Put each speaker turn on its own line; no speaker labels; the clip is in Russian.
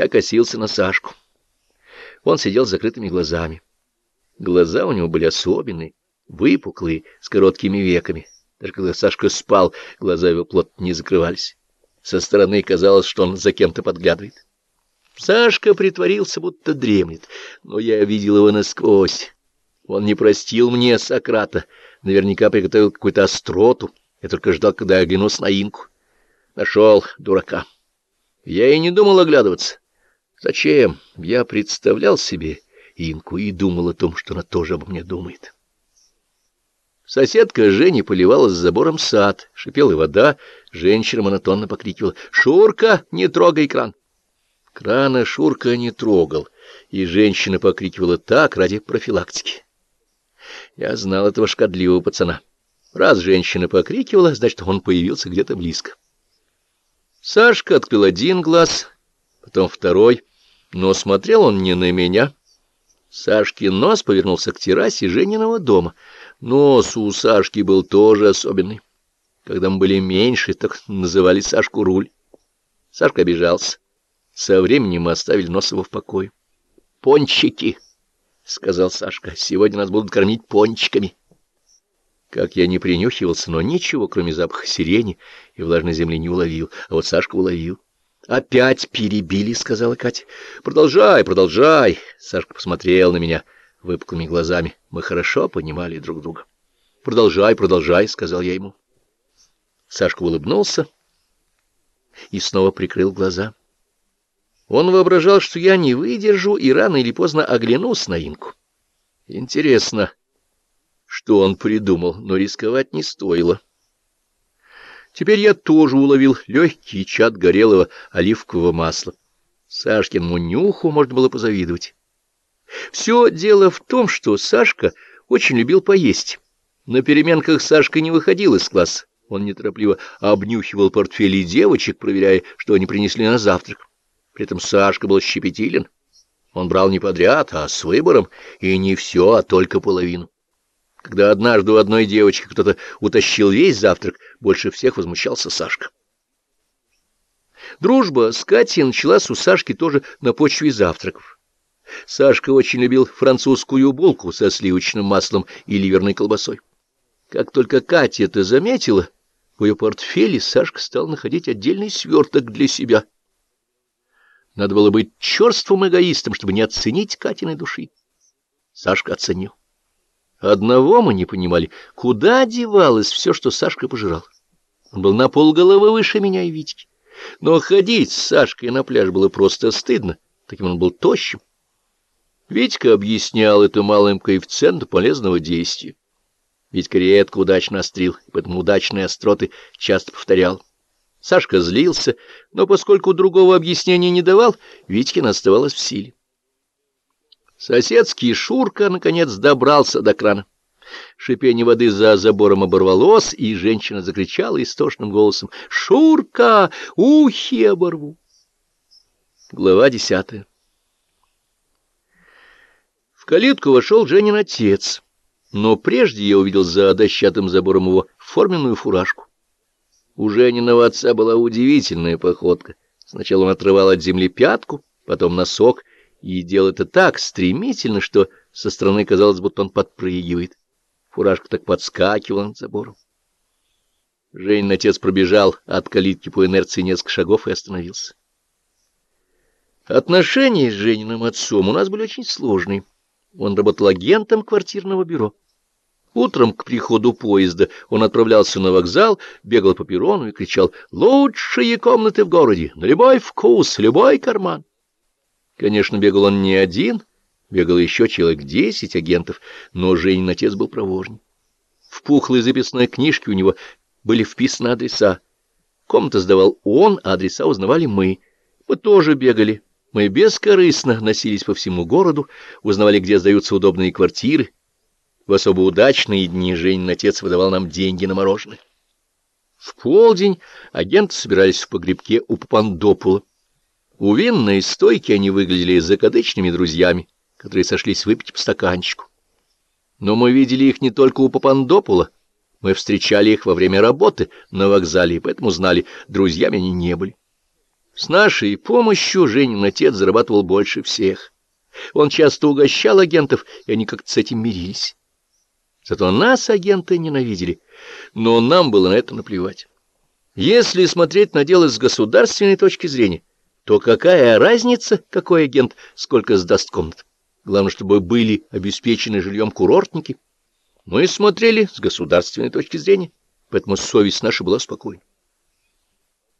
Я косился на Сашку. Он сидел с закрытыми глазами. Глаза у него были особенные, выпуклые, с короткими веками. Даже когда Сашка спал, глаза его плотно не закрывались. Со стороны казалось, что он за кем-то подглядывает. Сашка притворился, будто дремлет, но я видел его насквозь. Он не простил мне Сократа, наверняка приготовил какую-то остроту. Я только ждал, когда я оглянусь на Инку. Нашел дурака. Я и не думал оглядываться. Зачем? Я представлял себе Инку и думал о том, что она тоже обо мне думает. Соседка Женя поливала с забором сад, шипела вода, женщина монотонно покрикивала «Шурка, не трогай кран!» Крана Шурка не трогал, и женщина покрикивала так ради профилактики. Я знал этого шкодливого пацана. Раз женщина покрикивала, значит, он появился где-то близко. Сашка открыл один глаз, потом второй, но смотрел он не на меня. Сашкин нос повернулся к террасе Жениного дома. Нос у Сашки был тоже особенный. Когда мы были меньше, так называли Сашку Руль. Сашка обижался. Со временем мы оставили нос его в покое. «Пончики!» — сказал Сашка. «Сегодня нас будут кормить пончиками». Как я не принюхивался, но ничего, кроме запаха сирени и влажной земли, не уловил. А вот Сашка уловил. «Опять перебили», — сказала Катя. «Продолжай, продолжай!» Сашка посмотрел на меня выпуклыми глазами. Мы хорошо понимали друг друга. «Продолжай, продолжай», — сказал я ему. Сашка улыбнулся и снова прикрыл глаза. Он воображал, что я не выдержу и рано или поздно оглянусь на Инку. Интересно, что он придумал, но рисковать не стоило. Теперь я тоже уловил легкий чад горелого оливкового масла. Сашкиному нюху можно было позавидовать. Все дело в том, что Сашка очень любил поесть. На переменках Сашка не выходил из класса. Он неторопливо обнюхивал портфели девочек, проверяя, что они принесли на завтрак. При этом Сашка был щепетилен. Он брал не подряд, а с выбором, и не все, а только половину. Когда однажды у одной девочки кто-то утащил весь завтрак, больше всех возмущался Сашка. Дружба с Катей началась у Сашки тоже на почве завтраков. Сашка очень любил французскую булку со сливочным маслом и ливерной колбасой. Как только Катя это заметила, в ее портфеле Сашка стал находить отдельный сверток для себя. Надо было быть черствым эгоистом, чтобы не оценить Катиной души. Сашка оценил. Одного мы не понимали, куда девалось все, что Сашка пожирал. Он был на полголовы выше меня и Витьки. Но ходить с Сашкой на пляж было просто стыдно, таким он был тощим. Витька объяснял это малым коэффициентом полезного действия. Витька редко удачно острил, поэтому удачные остроты часто повторял. Сашка злился, но поскольку другого объяснения не давал, Витькин оставалось в силе. Соседский Шурка, наконец, добрался до крана. Шипение воды за забором оборвалось, и женщина закричала истошным голосом «Шурка! Ухи оборву!» Глава десятая В калитку вошел Женин отец, но прежде я увидел за дощатым забором его форменную фуражку. У Жениного отца была удивительная походка. Сначала он отрывал от земли пятку, потом носок, и делал это так стремительно, что со стороны казалось, будто он подпрыгивает. Фуражка так подскакивала над забором. Женин отец пробежал от калитки по инерции несколько шагов и остановился. Отношения с Жениным отцом у нас были очень сложные. Он работал агентом квартирного бюро. Утром к приходу поезда он отправлялся на вокзал, бегал по перрону и кричал «Лучшие комнаты в городе! На любой вкус, любой карман!» Конечно, бегал он не один, бегал еще человек десять агентов, но Женин отец был проворней. В пухлой записной книжке у него были вписаны адреса. Комнаты сдавал он, а адреса узнавали мы. Мы тоже бегали. Мы бескорыстно носились по всему городу, узнавали, где сдаются удобные квартиры. В особо удачные дни Женин отец выдавал нам деньги на мороженое. В полдень агенты собирались в погребке у Папандопула. У винной стойки они выглядели закадычными друзьями, которые сошлись выпить по стаканчику. Но мы видели их не только у Папандопула, мы встречали их во время работы на вокзале, и поэтому знали, друзьями они не были. С нашей помощью Женин отец зарабатывал больше всех. Он часто угощал агентов, и они как-то с этим мирились. Зато нас агенты ненавидели, но нам было на это наплевать. Если смотреть на дело с государственной точки зрения, то какая разница, какой агент сколько сдаст комнат? Главное, чтобы были обеспечены жильем курортники. Мы смотрели с государственной точки зрения, поэтому совесть наша была спокойна.